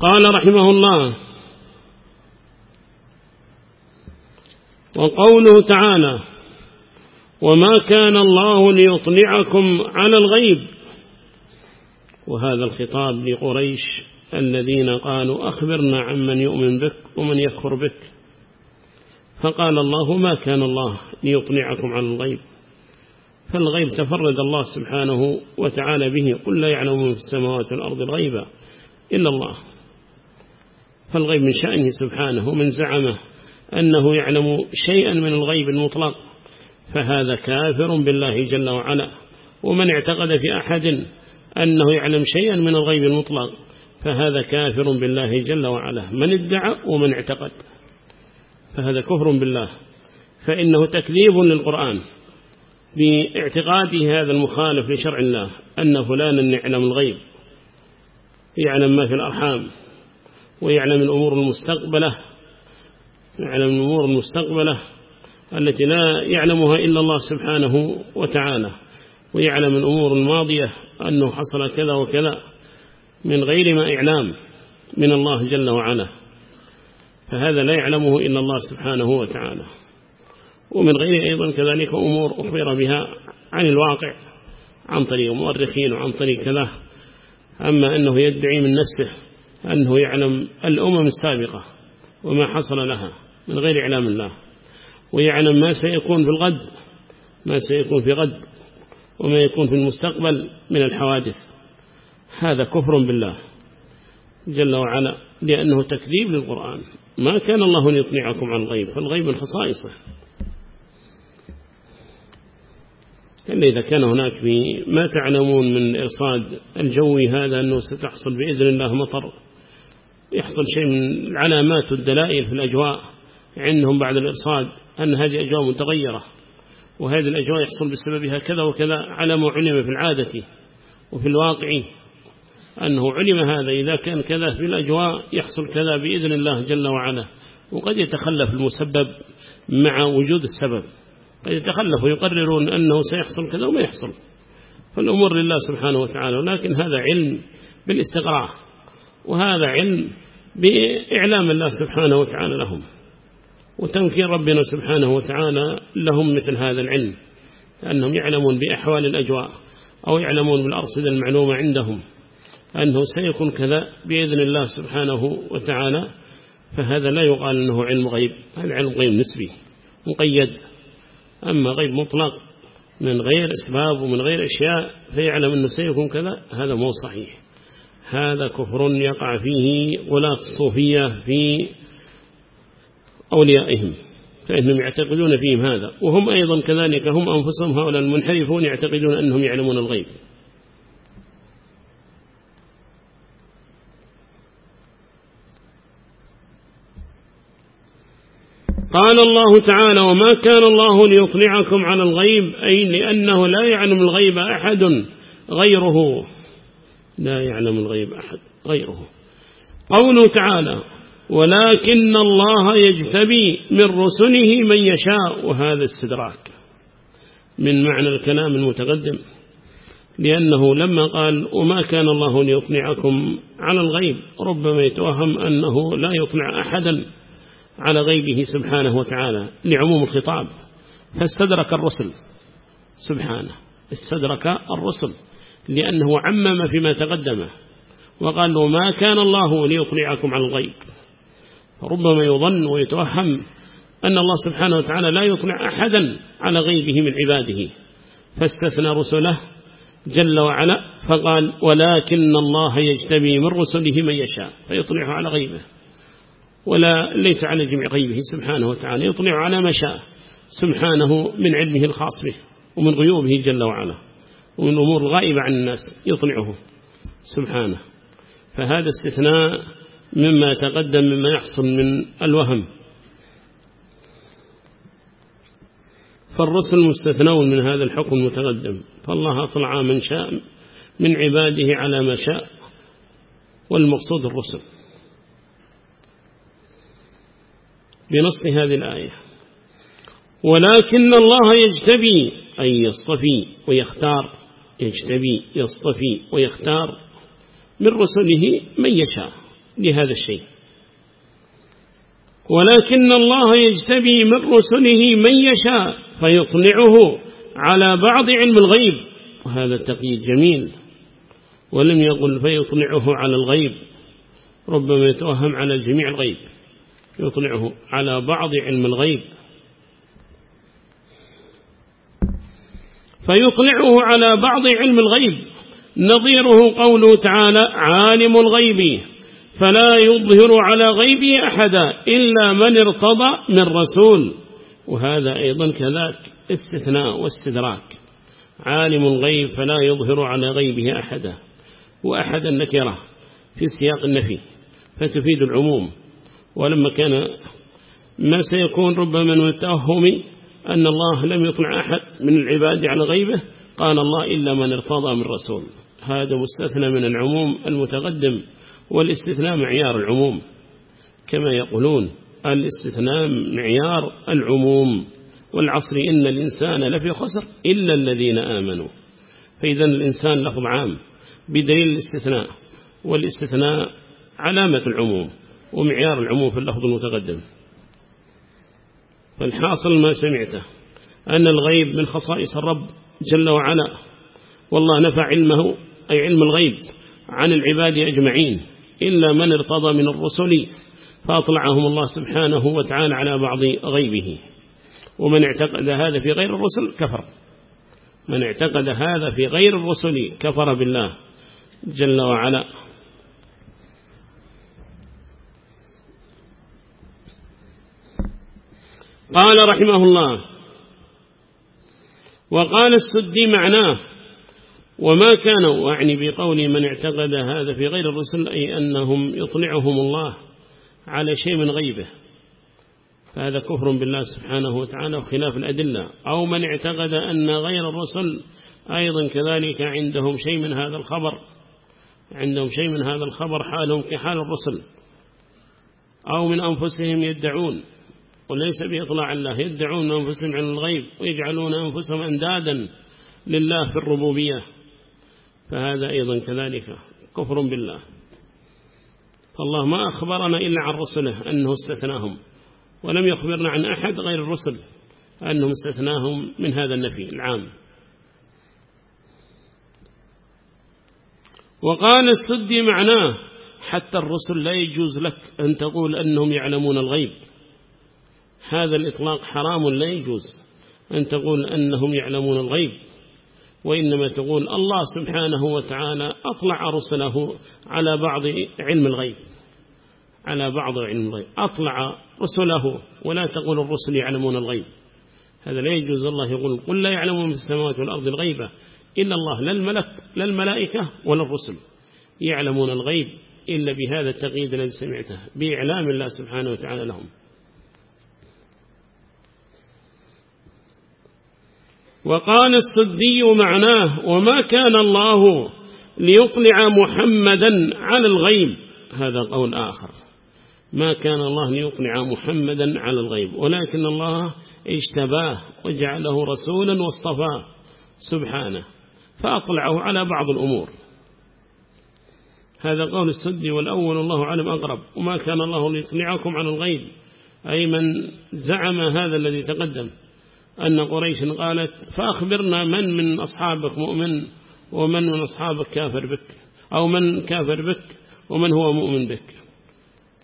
قال رحمه الله وقوله تعالى وما كان الله ليطلعكم على الغيب وهذا الخطاب لقريش الذين قالوا أخبرنا عن من يؤمن بك ومن يكفر بك فقال الله ما كان الله ليطلعكم على الغيب فالغيب تفرد الله سبحانه وتعالى به قل لا يعلم في السماوات والأرض الغيب إلا الله فالغيب من شأنه سبحانه ومن زعمه أنه يعلم شيئا من الغيب المطلق فهذا كافر بالله جل وعلا. ومن اعتقد في أحد أنه يعلم شيئا من الغيب المطلق فهذا كافر بالله جل وعلا. من ادعى ومن اعتقد فهذا كفر بالله. فإنه تكذيب للقرآن باعتقاده هذا المخالف لشرع الله أن فلانا يعلم الغيب يعلم ما في الأرحام. ويعلم الأمور المستقبلة يعلم الأمور المستقبلة التي لا يعلمها إلا الله سبحانه وتعالى ويعلم الأمور الماضية أنه حصل كذا وكذا من غير ما إعلام من الله جل وعلا. فهذا لا يعلمه إلا الله سبحانه وتعالى. ومن غير أيضا كذلك أمور أخبر بها عن الواقع عن طريق مؤرخين وعن طريق كذا. أما أنه يدعي من نفسه أنه يعلم الأمم السابقة وما حصل لها من غير إعلام الله ويعلم ما سيكون في الغد ما سيكون في غد وما يكون في المستقبل من الحوادث. هذا كفر بالله جل وعلا لأنه تكذيب للقرآن. ما كان الله ليطلعكم عن الغيب فالغيب من خصائصه إلا إذا كان هناك ما تعلمون من إرصاد الجوي هذا أنه ستحصل بإذن الله مطر. يحصل شيء من العلامات والدلائل في الأجواء عندهم بعد الإرصاد أن هذه أجواء متغيرة وهذه الأجواء يحصل بسببها كذا وكذا على ما علم في العادة وفي الواقع. أنه علم هذا إذا كان كذا في الأجواء يحصل كذا بإذن الله جل وعلا. وقد يتخلف المسبب مع وجود السبب. قد يتخلف ويقررون أنه سيحصل كذا وما يحصل. فالأمور لله سبحانه وتعالى ولكن هذا علم بالاستقراء. وهذا علم بإعلام الله سبحانه وتعالى لهم وتنكير ربنا سبحانه وتعالى لهم مثل هذا العلم أنهم يعلمون بأحوال الأجواء أو يعلمون بالأرصدة المعلومة عندهم أنه سيكون كذا بإذن الله سبحانه وتعالى فهذا لا يقال أنه علم غيب هذا علم غيب نسبي مقيد أما غيب مطلق من غير أسباب ومن غير أشياء فيعلم أنه سيكون كذا هذا مو صحيح. هذا كفر يقع فيه غلاة الصوفية في أوليائهم فإنهم يعتقدون فيهم هذا. وهم أيضا كذلك هم أنفسهم هؤلاء المنحرفون يعتقدون أنهم يعلمون الغيب. قال الله تعالى وما كان الله ليطلعكم على الغيب أي لأنه لا يعلم الغيب أحد غيره. لا يعلم الغيب أحد غيره. قوله تعالى ولكن الله يجتبي من رسله من يشاء. وهذا استدراك من معنى الكلام المتقدم لأنه لما قال وما كان الله ليطلعكم على الغيب ربما يتوهم أنه لا يطلع أحدا على غيبه سبحانه وتعالى لعموم الخطاب. فاستدرك الرسل سبحانه استدرك الرسل. لأنه عمم فيما تقدم وقال وما كان الله ليطلعكم على الغيب. ربما يظن ويتوهم أن الله سبحانه وتعالى لا يطلع أحدا على غيبه من عباده. فاستثنى رسله جل وعلا فقال ولكن الله يجتبي من رسله من يشاء فيطلعه على غيبه. ولا ليس على جميع غيبه سبحانه وتعالى يطلع على ما شاء سبحانه من علمه الخاص به ومن غيوبه جل وعلا. ومن أمور الغائبة عن الناس يطلعه. سبحانه. فهذا استثناء مما تقدم مما يحصل من الوهم. فالرسل مستثنون من هذا الحكم المتقدم. فالله أطلع من شاء من عباده على ما شاء والمقصود الرسل. بنص هذه الآية. ولكن الله يجتبي أي يصطفي ويختار. يجتبي يصطفي ويختار من رسله من يشاء لهذا الشيء. ولكن الله يجتبي من رسله من يشاء فيطلعه على بعض علم الغيب وهذا التقييد جميل. ولم يقل فيطلعه على الغيب ربما يتوهم على جميع الغيب يطلعه على بعض علم الغيب. فيطلعه على بعض علم الغيب. نظيره قوله تعالى عالم الغيب. فلا يظهر على غيبه أحدا إلا من ارتضى من رسول. وهذا أيضا كذلك استثناء واستدراك. عالم الغيب فلا يظهر على غيبه أحدا. وأحد النكرة في سياق النفي فتفيد العموم. ولما كان ما سيكون ربما من التوهم أن الله لم يطلع أحد من العباد على غيبه قال الله إلا من ارتضى من رسول. هذا مستثنى من العموم المتقدم والاستثناء معيار العموم. كما يقولون الاستثناء معيار العموم. والعصر إن الإنسان لفي خسر إلا الذين آمنوا. فإذا الإنسان لفظ عام بدليل الاستثناء والاستثناء علامة العموم ومعيار العموم في اللفظ المتقدم. فالحاصل ما سمعته أن الغيب من خصائص الرب جل وعلا والله نفى علمه أي علم الغيب عن العباد أجمعين إلا من ارتضى من الرسل فأطلعهم الله سبحانه وتعالى على بعض غيبه. ومن اعتقد هذا في غير الرسل كفر. من اعتقد هذا في غير الرسل كفر بالله جل وعلا. قال رحمه الله وقال السدي معناه وما كانوا أعني بقول من اعتقد هذا في غير الرسل أي أنهم يطلعهم الله على شيء من غيبه. فهذا كفر بالله سبحانه وتعالى وخلاف الأدلة. أو من اعتقد أن غير الرسل أيضا كذلك عندهم شيء من هذا الخبر عندهم شيء من هذا الخبر حالهم كحال الرسل. أو من أنفسهم يدعون. وليس بإطلاع الله. يدعون أنفسهم عن الغيب ويجعلون أنفسهم أندادا لله في الربوبية. فهذا أيضا كذلك كفر بالله. فالله ما أخبرنا إلا عن رسله أنه استثناهم ولم يخبرنا عن أحد غير الرسل أنهم استثناهم من هذا النفي العام. وقال السدي معناه حتى الرسل لا يجوز لك أن تقول أنهم يعلمون الغيب. هذا الإطلاق حرام لا يجوز. أن تقول أنهم يعلمون الغيب وإنما تقول الله سبحانه وتعالى أطلع رسله على بعض علم الغيب. على بعض علم الغيب. أطلع رسله ولا تقول الرسل يعلمون الغيب. هذا لا يجوز. الله يقول قل لا يعلمون في السماوات والأرض الغيبة إلا الله لا الملك لا الملائكة ولا الرسل يعلمون الغيب إلا بهذا التقييد الذي سمعته بإعلام الله سبحانه وتعالى لهم. وقال السدي معناه وما كان الله ليطلع محمدا على الغيب. هذا قول آخر. ما كان الله ليطلع محمدا على الغيب. ولكن الله اجتباه وجعله رسولا واصطفاه سبحانه فأطلعه على بعض الأمور. هذا قول السدي والأول الله علم أقرب. وما كان الله ليطلعكم على الغيب أي من زعم هذا الذي تقدم. أن قريش قالت فأخبرنا من من أصحابك مؤمن ومن من أصحابك كافر بك أو من كافر بك ومن هو مؤمن بك.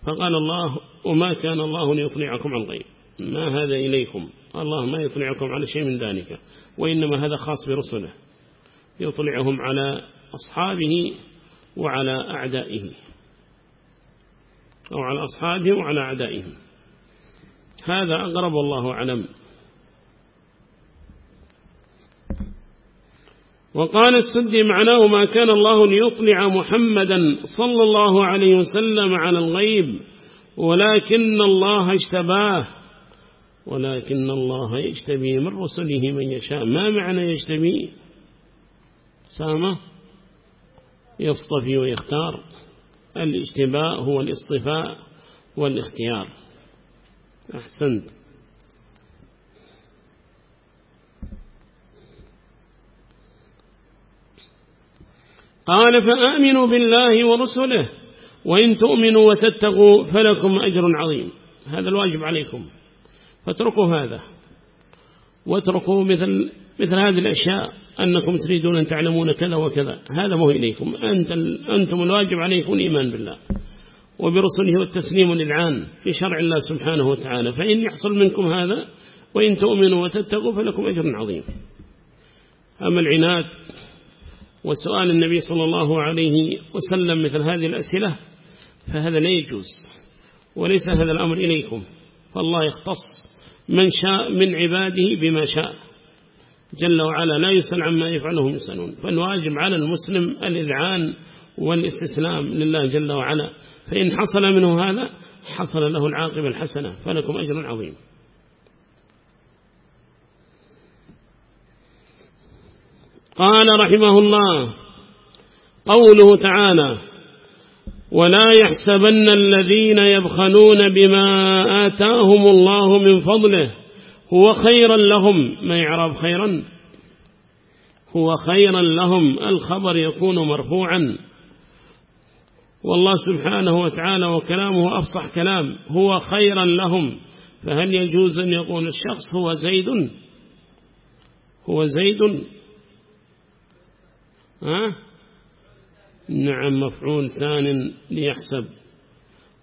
فقال الله وما كان الله ليطلعكم عن غيب ما هذا إليكم؟ الله ما يطلعكم على شيء من ذلك وإنما هذا خاص برسله يطلعهم على أصحابه وعلى أعدائه أو على أصحابه وعلى أعدائهم هذا أقرب الله أعلم. وقال السدي معناه ما كان الله ليطلع محمدا صلى الله عليه وسلم على الغيب ولكن الله اجتباه ولكن الله يجتبي من رسله من يشاء. ما معنى يجتبي؟ سامة؟ يصطفي ويختار. الاجتباء هو الاصطفاء والاختيار. أحسنت. قال فآمنوا بالله ورسله وإن تؤمنوا وتتقوا فلكم أجر عظيم. هذا الواجب عليكم. فاتركوا هذا. واتركوا مثل, مثل هذه الأشياء أنكم تريدون أن تعلمون كذا وكذا. هذا مو إليكم. أنت أنتم الواجب عليكم الإيمان بالله. وبرسله والتسليم للعان بشرع الله سبحانه وتعالى. فإن يحصل منكم هذا وإن تؤمنوا وتتقوا فلكم أجر عظيم. أما العناد وسؤال النبي صلى الله عليه وسلم مثل هذه الأسئلة فهذا لا يجوز وليس هذا الأمر إليكم فالله يختص من شاء من عباده بما شاء. جل وعلا لا يسأل عما يفعلهم يسألون فالواجب على المسلم الإذعان والاستسلام لله جل وعلا. فإن حصل منه هذا حصل له العاقبة الحسنة فلكم أجر عظيم. قال رحمه الله قوله تعالى ولا يحسبن الذين يبخلون بما آتاهم الله من فضله هو خيرا لهم ما يعرف خيرا؟ هو خيرا لهم الخبر يكون مرفوعا. والله سبحانه وتعالى وكلامه أفصح كلام هو خيرا لهم. فهل يجوز أن يقول الشخص هو زيد؟ هو زيد. ها؟ نعم مفعول ثان ليحسب.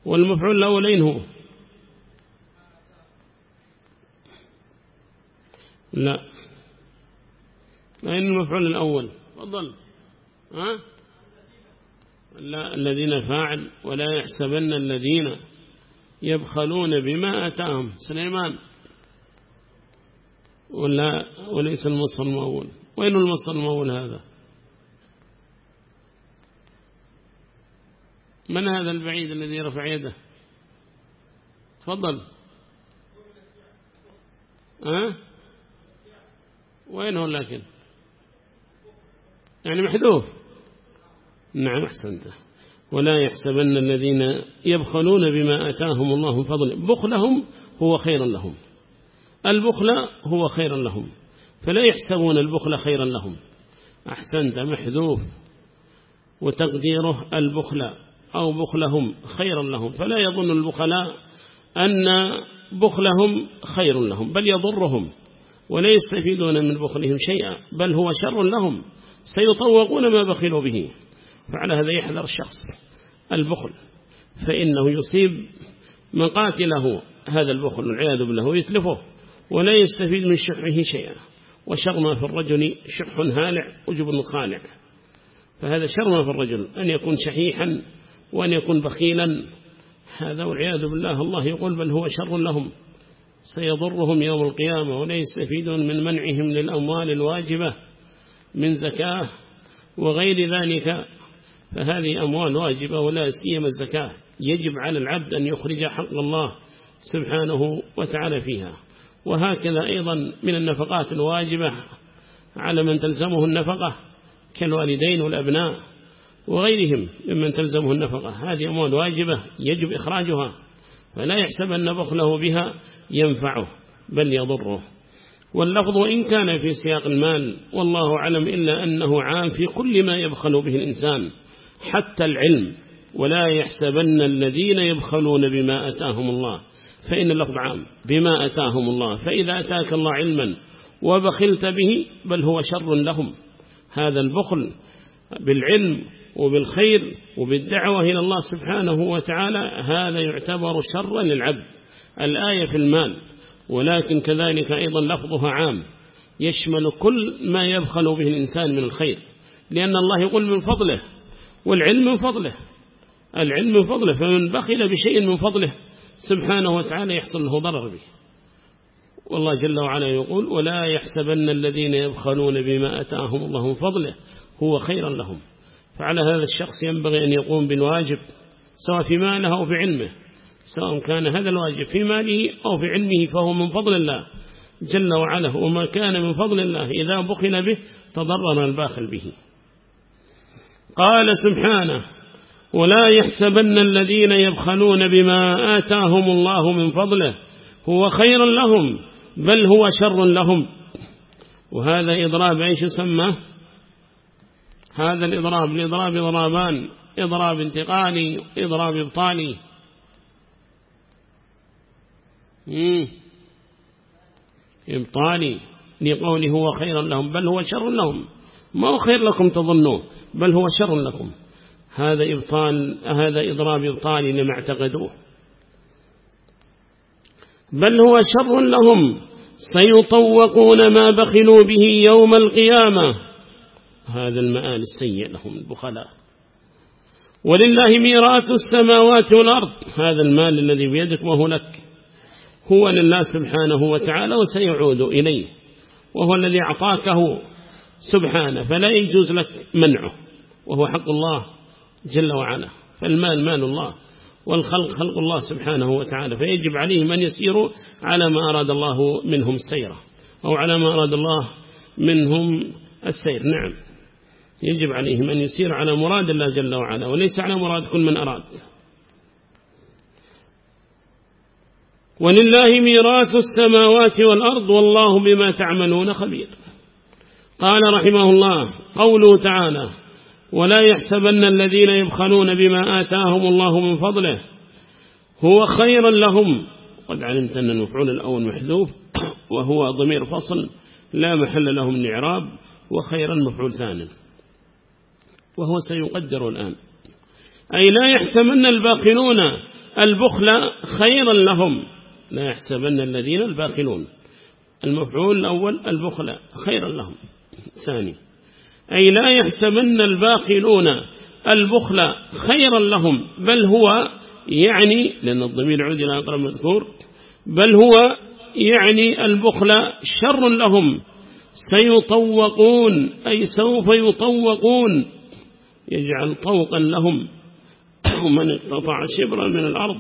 والمفعول الأول أين هو. لا. أين المفعول الأول؟ فضل ها؟ لا الذين فاعل ولا يحسبن الذين يبخلون بما أتاهم. سليمان. ولا وليس المصر المؤول. وين المصر المؤول هذا؟ من هذا البعيد الذي رفع يده؟ تفضل. ها؟ وين هو لكن يعني محذوف. نعم أحسنت. ولا يحسبن الذين يبخلون بما أتاهم الله من فضل. بخلهم هو خيرا لهم. البخل هو خيرا لهم. فلا يحسبون البخل خيرا لهم. أحسنت محذوف. وتقديره البخل أو بخلهم خيرا لهم. فلا يظن البخلاء أن بخلهم خير لهم بل يضرهم ولا يستفيدون من بخلهم شيئا بل هو شر لهم. سيطوقون ما بخلوا به. فعلى هذا يحذر الشخص البخل. فإنه يصيب مقاتله هذا البخل والعياذ بالله ويتلفه ولا يستفيد من شحه شيئا. وشر ما في الرجل شح هالع وجب خالع. فهذا شر ما في الرجل أن يكون شحيحا وأن يكون بخيلا. هذا والعياذ بالله الله يقول بل هو شر لهم. سيضرهم يوم القيامة ولا يستفيدون من منعهم للأموال الواجبة من زكاة وغير ذلك. فهذه أموال واجبة ولا سيما الزكاة. يجب على العبد أن يخرج حق الله سبحانه وتعالى فيها. وهكذا أيضا من النفقات الواجبة. على من تلزمه النفقة كالوالدين والأبناء. وغيرهم ممن تلزمه النفقة. هذه أموال واجبة يجب إخراجها فلا يحسب أن بخله بها ينفعه بل يضره. واللفظ إن كان في سياق المال والله أعلم إلا أنه عام في كل ما يبخل به الإنسان حتى العلم. ولا يحسبن الذين يبخلون بما أتاهم الله. فإن اللفظ عام بما أتاهم الله. فإذا أتاك الله علما وبخلت به بل هو شر لهم. هذا البخل بالعلم وبالخير وبالدعوة إلى الله سبحانه وتعالى هذا يعتبر شرا للعبد. الآية في المال ولكن كذلك أيضا لفظها عام. يشمل كل ما يبخل به الإنسان من الخير. لأن الله يقول من فضله والعلم من فضله. العلم من فضله فمن بخل بشيء من فضله سبحانه وتعالى يحصل له ضرر به. والله جل وعلا يقول ولا يحسبن الذين يبخلون بما أتاهم الله من فضله هو خيرا لهم. فعلى هذا الشخص ينبغي أن يقوم بالواجب سواء في ماله أو في علمه. سواء كان هذا الواجب في ماله أو في علمه فهو من فضل الله. جل وعلا وما كان من فضل الله إذا بخل به تضرر الباخل به. قال سبحانه ولا يحسبن الذين يبخلون بما آتاهم الله من فضله هو خير لهم بل هو شر لهم. وهذا إضراب أيش سماه هذا الإضراب الإضراب إضرابان إضراب انتقالي إضراب إبطالي. إبطالي لقوله هو خير لهم بل هو شر لهم. ما هو خير لكم تظنوه بل هو شر لكم. هذا إبطال هذا إضراب إبطالي لما اعتقدوه. بل هو شر لهم. سيطوقون ما بخلوا به يوم القيامة. هذا المآل السيء لهم البخلاء. ولله ميراث السماوات والأرض. هذا المال الذي بيدك وهو لك. هو لله سبحانه وتعالى وسيعود إليه. وهو الذي أعطاكه سبحانه. فلا يجوز لك منعه. وهو حق الله جل وعلا. فالمال مال الله. والخلق خلق الله سبحانه وتعالى. فيجب عليهم أن يسيروا على ما أراد الله منهم السيرة أو على ما أراد الله منهم السير. نعم. يجب عليهم أن يسير على مراد الله جل وعلا وليس على مراد كل من أراد. ولله ميراث السماوات والأرض والله بما تعملون خبير. قال رحمه الله قوله تعالى ولا يحسبن الذين يبخلون بما آتاهم الله من فضله هو خيرا لهم. قد علمت أن المفعول الأول محذوف وهو ضمير فصل لا محل له من إعراب وخيرا مفعول ثاني. وهو سيقدر الآن. أي لا يحسبن الباخلون البخل خيرا لهم. لا يحسبن الذين الباخلون المفعول الأول البخل خيرا لهم. ثاني أي لا يحسبن الباخلون البخل خيرا لهم. بل هو يعني لأن الضمير عود إلى أقرب مذكور بل هو يعني البخل شر لهم. سيطوقون أي سوف يطوقون. يجعل طوقا لهم. من اقتطع شبرا من الأرض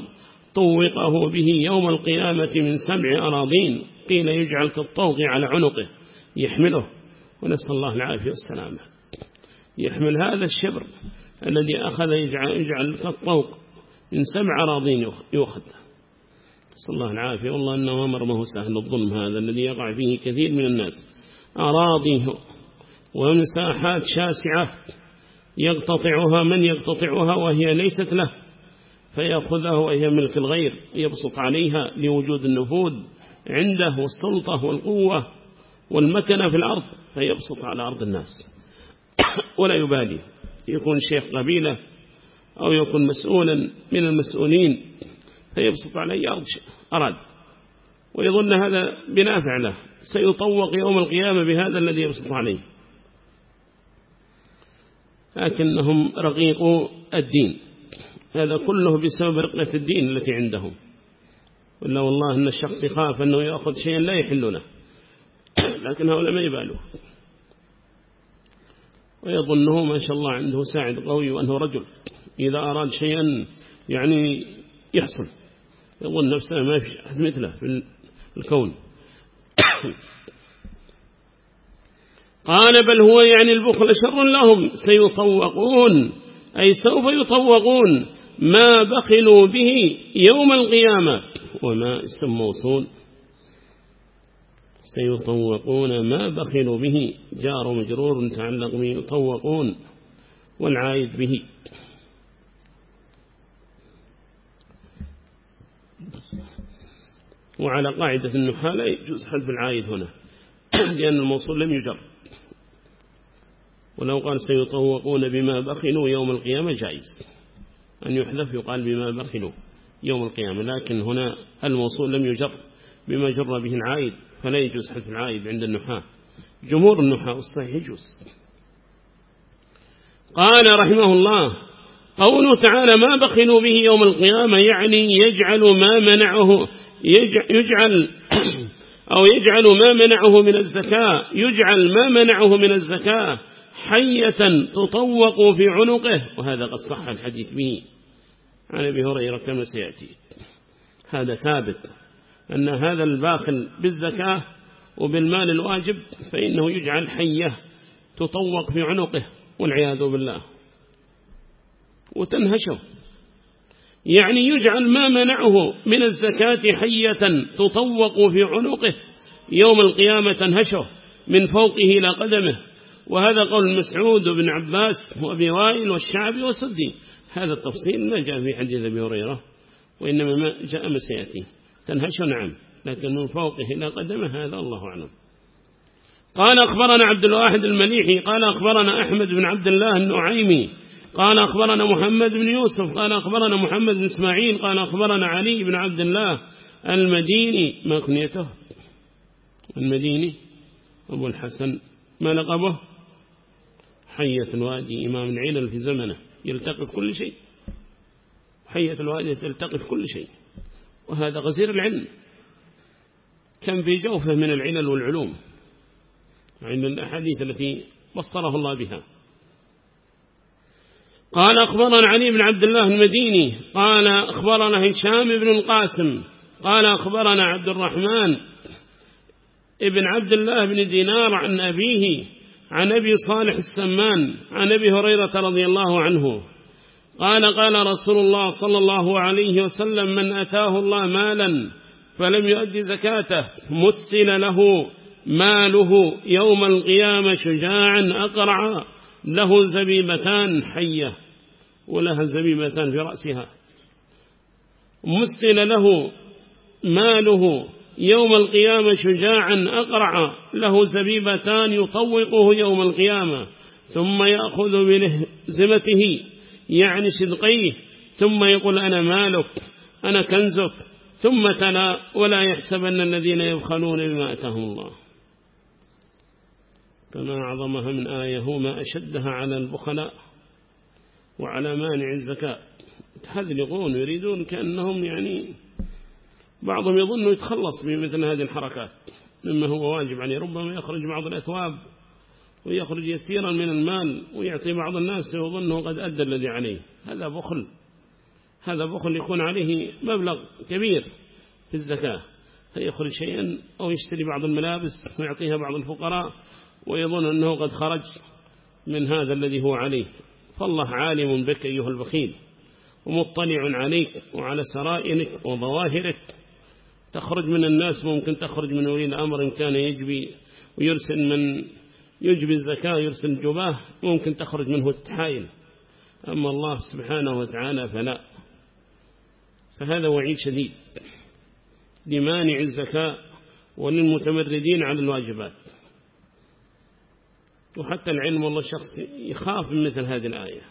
طوقه به يوم القيامة من سبع أراضين. قيل يجعل كالطوق على عنقه. يحمله. ونسأل الله العافية والسلامة. يحمل هذا الشبر الذي أخذ يجعل, يجعل كالطوق من سبع أراضين يؤخذ. نسأل الله العافية. والله أنه أمر ما هو سهل. الظلم هذا الذي يقع فيه كثير من الناس. أراضيه ومساحات شاسعة. يقتطعها من يقتطعها وهي ليست له فيأخذها وهي ملك الغير يبسط عليها لوجود النفوذ عنده والسلطة والقوة والمكنة في الأرض فيبسط على أرض الناس. ولا يبالي يكون شيخ قبيلة أو يكون مسؤولا من المسؤولين فيبسط على أي أرض أراد. ويظن هذا بنافع له سيطوق يوم القيامة بهذا الذي يبسط عليه. لكنهم رقيقوا الدين. هذا كله بسبب رقة الدين التي عندهم. ولا والله أن الشخص يخاف أنه يأخذ شيئا لا يحل له لكن هؤلاء ما يبالوا ويظنه ما شاء الله عنده ساعد قوي وأنه رجل. إذا أراد شيئا يعني يحصل. يظن نفسه ما في مثله في الكون. قال بل هو يعني البخل شر لهم سيطوقون أي سوف يطوقون ما بخلوا به يوم القيامة وما اسم موصول سيطوقون ما بخلوا به جار مجرور تعلق به يطوقون والعائد به. وعلى قاعدة النحاة لا يجوز حذف العائد هنا لأن الموصول لم يجر. ولو قال سيطوقون بما بخلوا يوم القيامة جائز. أن يحذف يقال بما بخلوا يوم القيامة. لكن هنا الموصول لم يجر بما جر به العائد فلا يجوز حذف العائد عند النحاة. جمهور النحاة الصحيح يجوز. قال رحمه الله قوله تعالى ما بخلوا به يوم القيامة يعني يجعل ما منعه يجعل أو يجعل ما منعه من الزكاة يجعل ما منعه من الزكاة. حية تطوق في عنقه. وهذا قد صح الحديث به. عن أبي هريرة كما سيأتي. هذا ثابت أن هذا الباخل بالزكاة وبالمال الواجب فإنه يجعل حية تطوق في عنقه. والعياذ بالله. وتنهشه. يعني يجعل ما منعه من الزكاة حية تطوق في عنقه. يوم القيامة تنهشه. من فوقه إلى قدمه. وهذا قول مسعود وابن عباس وأبي وائل والشعبي وسدي هذا التفصيل ما جاء في حديث أبي هريرة وإنما ما جاء ما سيأتي. تنهش نعم لكن من فوقه إلى قدمه هذا الله أعلم. قال أخبرنا عبد الواحد المليحي قال أخبرنا أحمد بن عبد الله النعيمي قال أخبرنا محمد بن يوسف قال أخبرنا محمد بن إسماعيل قال أخبرنا علي بن عبد الله المديني. ما كنيته المديني أبو الحسن ما لقبه؟ حية الوادي إمام العلل في زمنه يلتقي في كل شيء. حية الوادي تلتقي في كل شيء. وهذا غزير العلم. كم في جوفه من العلل والعلوم. عند الأحاديث التي بصره الله بها. قال أخبرنا علي بن عبد الله المديني قال أخبرنا هشام بن القاسم قال أخبرنا عبد الرحمن ابن عبد الله بن دينار عن أبيه عن أبي صالح السمان عن أبي هريرة رضي الله عنه. قال قال رسول الله صلى الله عليه وسلم من أتاه الله مالا فلم يؤدي زكاته مثل له ماله يوم القيامة شجاعا أقرع له زبيبتان حية ولها زبيبتان في رأسها مثل له ماله يوم القيامة شجاعا أقرع له زبيبتان يطوقه يوم القيامة ثم يأخذ بلهزمته يعني شدقيه ثم يقول أنا مالك أنا كنزك ثم تلا ولا يحسبن الذين يبخلون بما أتاهم الله. فما أعظمها من آية ما أشدها على البخلاء وعلى مانع الزكاة. يتحذلقون يريدون كأنهم يعني بعضهم يظن يتخلص بمثل هذه الحركات مما هو واجب عليه. ربما يخرج بعض الأثواب ويخرج يسيرا من المال ويعطي بعض الناس ويظنه قد أدى الذي عليه. هذا بخل هذا بخل يكون عليه مبلغ كبير في الزكاة. فيخرج شيئا أو يشتري بعض الملابس ويعطيها بعض الفقراء ويظن أنه قد خرج من هذا الذي هو عليه. فالله عالم بك أيها البخيل ومطلع عليك وعلى سرائرك وظواهرك. تخرج من الناس ممكن تخرج من ولي الأمر إن كان يجبي ويرسل من يجبي الزكاة يرسل جباه ممكن تخرج منه التحايل. أما الله سبحانه وتعالى فلا. فهذا وعيد شديد لمانع الزكاة وللمتمردين على الواجبات. وحتى العلم والله الشخص يخاف من مثل هذه الآية.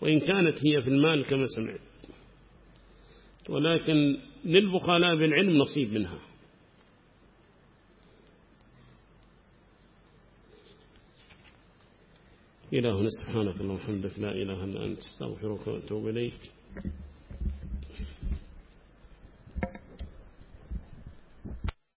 وإن كانت هي في المال كما سمعت. ولكن للبخلاء بالعلم نصيب منها. إلهنا سبحانك اللهم وبحمدك لا إله إلا أنت أستغفرك وأتوب إليك.